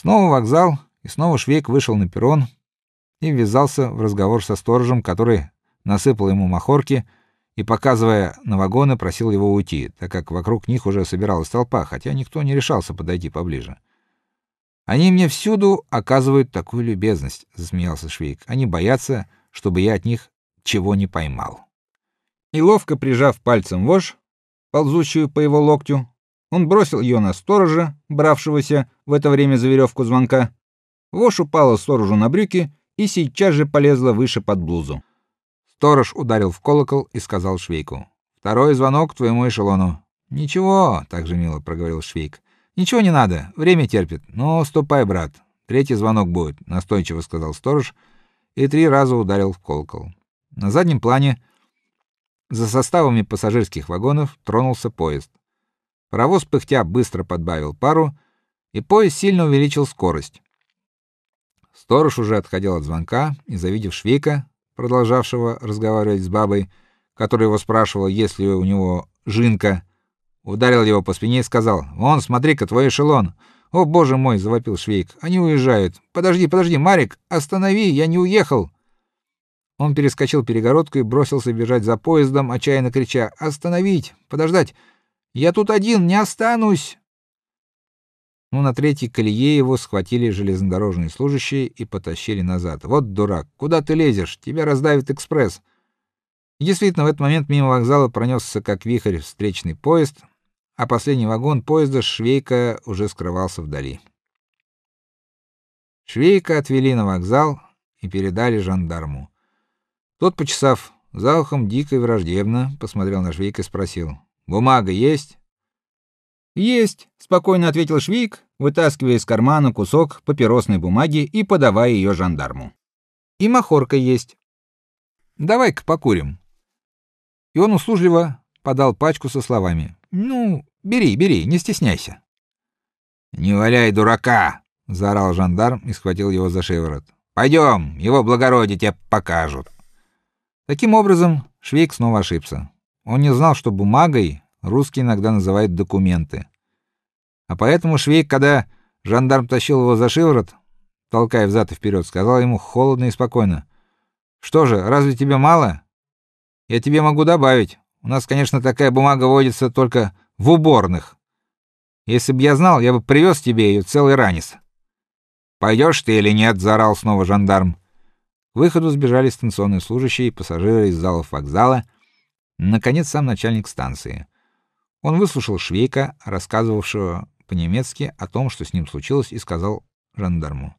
Снова вокзал, и снова Швейк вышел на перрон и ввязался в разговор со сторожем, который насыпал ему махорки и показывая на вагоны, просил его уйти, так как вокруг них уже собиралась толпа, хотя никто не решался подойти поближе. Они мне всюду оказывают такую любезность, засмеялся Швейк. Они боятся, чтобы я от них чего не поймал. И ловко прижав пальцем вож, ползущую по его локтю, он бросил ее на сторожа, бравшегося в это время за веревку звонка. Вож упала сторожу на брюки и сейчас же полезла выше под блузу. Сторож ударил в колокол и сказал Швейку: "Второй звонок твоему эшелону". "Ничего", так же мило проговорил Швейк. "Ничего не надо, время терпит. Ну, ступай, брат. Третий звонок будет", настойчиво сказал сторож и три раза ударил в колокол. На заднем плане за составами пассажирских вагонов тронулся поезд. Паровоз пыхтя быстро подбавил пару, и поезд сильно увеличил скорость. Сторож уже отходил от звонка и, завидев Швейка, продолжавшего разговаривать с бабой, которая его спрашивала, есть ли у него жинка, ударил его по спине и сказал: "Вон, смотри-ка, твой эшелон". "О, боже мой", завопил Швейк. "Они уезжают. Подожди, подожди, Марик, останови, я не уехал". Он перескочил перегородку и бросился бежать за поездом, отчаянно крича: "Остановить! Подождать! Я тут один, не останусь!" Ну на третьей колее его схватили железнодорожные служащие и потащили назад. Вот дурак, куда ты лезешь? Тебя раздавит экспресс. И действительно, в этот момент мимо вокзала пронесся как вихрь встречный поезд, а последний вагон поезда Швейка уже скрывался вдали. Швейка отвели на вокзал и передали жандарму. Тот, почесав за ухом дико и враждебно, посмотрел на Швейка и спросил: "Бумага есть?" "Есть", спокойно ответил Швейк, вытаскивая из кармана кусок папиросной бумаги и подавая ее жандарму. "И махорка есть. Давай-ка покурим". И он услужливо подал пачку со словами: "Ну, бери, бери, не стесняйся". "Не валяй дурака", заорал жандарм и схватил его за шиворот. Пойдем, его благородие тебе покажут. Таким образом, Швейк снова ошибся. Он не знал, что бумагой русские иногда называют документы. А поэтому Швейк, когда жандарм тащил его за шиворот, толкая взад и вперед, сказал ему холодно и спокойно: "Что же, разве тебе мало? Я тебе могу добавить. У нас, конечно, такая бумага водится только в уборных. Если бы я знал, я бы привез тебе ее целый ранец". "Пойдешь ты или нет?" заорал снова жандарм. К выходу сбежали станционные служащие и пассажиры из залов вокзала, наконец сам начальник станции. Он выслушал Швейка, рассказывавшего по-немецки о том, что с ним случилось, и сказал жандарму: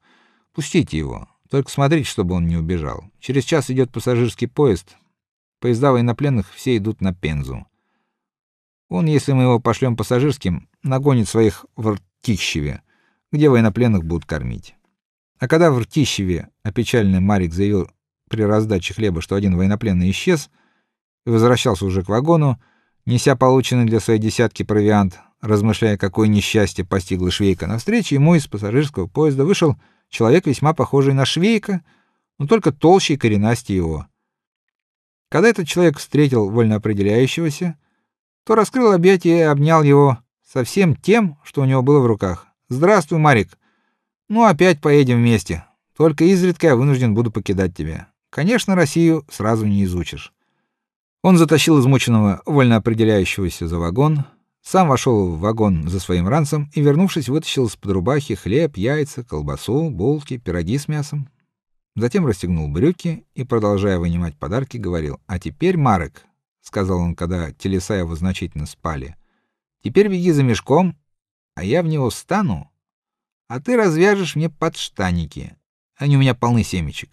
"Пустите его, только смотрите, чтобы он не убежал. Через час идет пассажирский поезд. Поезда военнопленных все идут на Пензу. Он, если мы его пошлем пассажирским, нагонит своих в Ртищеве, где военнопленных будут кормить". А когда в Ртищеве опечаленный Марик заявил при раздаче хлеба, что один военнопленный исчез и возвращался уже к вагону, неся полученный для своей десятки провиант, размышляя, какое несчастье постигло Швейка, навстречу ему из пассажирского поезда вышел человек весьма похожий на Швейка, но только толще и коренастее его. Когда этот человек встретил вольноопределяющегося, то раскрыл объятия и обнял его со всем тем, что у него было в руках. "Здравствуй, Марик. Ну, опять поедем вместе. Только изредка я вынужден буду покидать тебя. Конечно, Россию сразу не изучишь. Он затащил измученного вольно определяющегося за вагон, сам вошел в вагон за своим ранцем и, вернувшись, вытащил из-под рубахи хлеб, яйца, колбасу, булки, пироги с мясом. Затем расстегнул брюки и, продолжая вынимать подарки, говорил: "А теперь, Марек", сказал он, когда телеса его значительно спали. "Теперь беги за мешком, а я в него встану а ты развяжешь мне подштаники. Они у меня полны семечек.